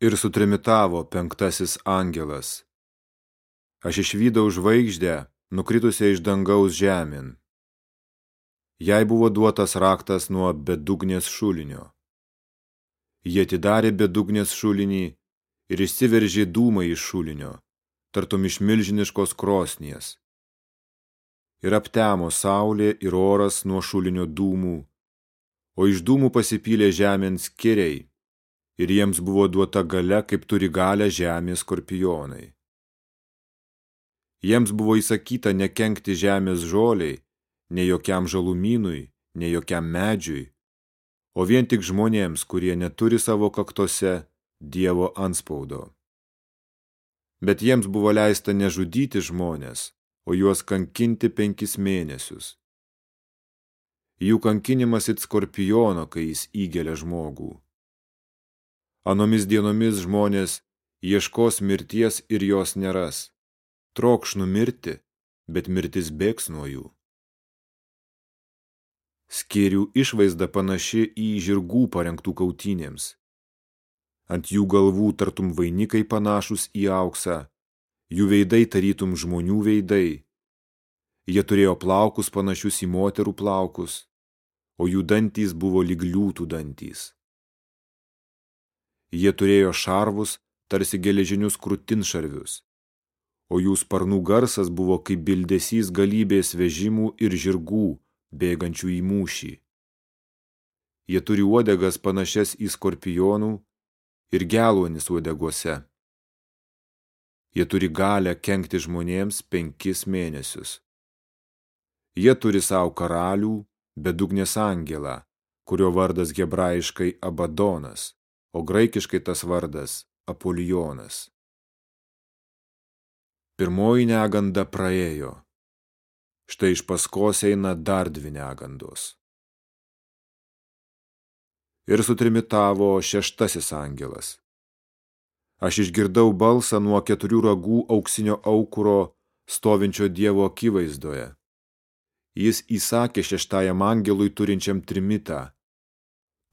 Ir sutrimitavo penktasis angelas. Aš išvydau žvaigždę, nukritusią iš dangaus žemėn. Jai buvo duotas raktas nuo bedugnės šulinio. Jie atidarė bedugnės šulinį ir išsiveržė dūmai iš šulinio, tartum iš milžiniškos krosnies. Ir aptemo saulė ir oras nuo šulinio dūmų, o iš dūmų pasipylė žemėn skiriai, ir jiems buvo duota gale, kaip turi galę žemės skorpionai. Jiems buvo įsakyta nekenkti žemės žoliai, ne jokiam žalumynui, ne jokiam medžiui, o vien tik žmonėms, kurie neturi savo kaktose Dievo anspaudo. Bet jiems buvo leista nežudyti žmonės, o juos kankinti penkis mėnesius. Jų kankinimas it skorpiono, kai jis įgelia žmogų. Anomis dienomis žmonės ieškos mirties ir jos neras. Trokš numirti, bet mirtis bėgs nuo jų. Skėrių išvaizda panaši į žirgų parengtų kautynėms. Ant jų galvų tartum vainikai panašus į auksą, jų veidai tarytum žmonių veidai. Jie turėjo plaukus panašius į moterų plaukus, o jų dantys buvo lyg liūtų dantys. Jie turėjo šarvus, tarsi geležinius krūtinšarvius, o jų sparnų garsas buvo kaip bildesys galybės vežimų ir žirgų, bėgančių į mūšį. Jie turi uodegas panašias į skorpionų ir geluonis uodeguose. Jie turi galę kenkti žmonėms penkis mėnesius. Jie turi savo karalių, bedugnės angelą, kurio vardas hebrajiškai Abadonas, o graikiškai tas vardas Apolijonas. Pirmoji neganda praėjo. Štai iš paskos eina dar dvi negandos. Ir sutrimitavo šeštasis angelas. Aš išgirdau balsą nuo keturių ragų auksinio aukuro stovinčio Dievo akivaizdoje. Jis įsakė šeštajam angelui turinčiam trimitą.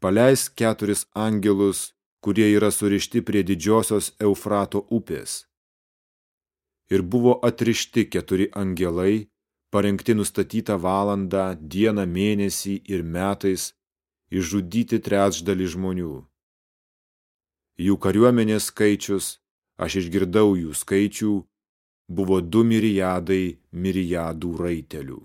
Paleis keturis angelus, kurie yra surišti prie didžiosios Eufrato upės. Ir buvo atrišti keturi angelai, parengti nustatytą valandą, dieną, mėnesį ir metais išžudyti trečdalį žmonių. Jų kariuomenės skaičius, aš išgirdau jų skaičių, buvo du mirijadai mirijadų raitelių.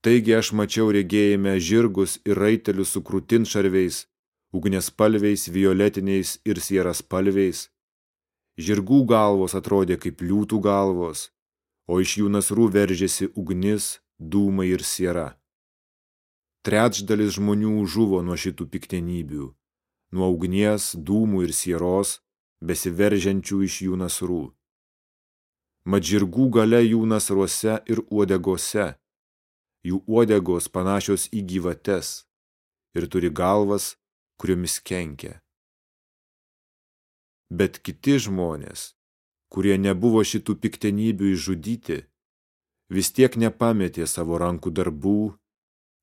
Taigi aš mačiau regėjime žirgus ir raitelius su krūtinšarviais, ugnespalviais, violetiniais ir sieraspalviais. Žirgų galvos atrodė kaip liūtų galvos, o iš jų nasrų veržėsi ugnis, dūmai ir siera. Trečdalis žmonių žuvo nuo šitų piktenybių, nuo ugnies, dūmų ir sieros, besiveržiančių iš jų nasrų. Mat žirgų gale jų nasruose ir uodegose, jų uodegos panašios į gyvates ir turi galvas, kuriomis kenkia. Bet kiti žmonės, kurie nebuvo šitų piktenybių išžudyti, vis tiek nepametė savo rankų darbų,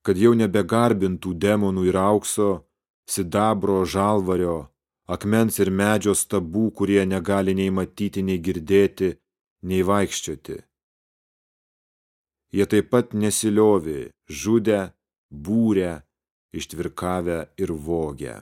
kad jau nebegarbintų demonų ir aukso, sidabro, žalvario, akmens ir medžio stabų, kurie negali nei matyti, nei girdėti, nei vaikščioti. Jie taip pat nesiliovė, žudę, būrę, ištvirkavę ir vogę.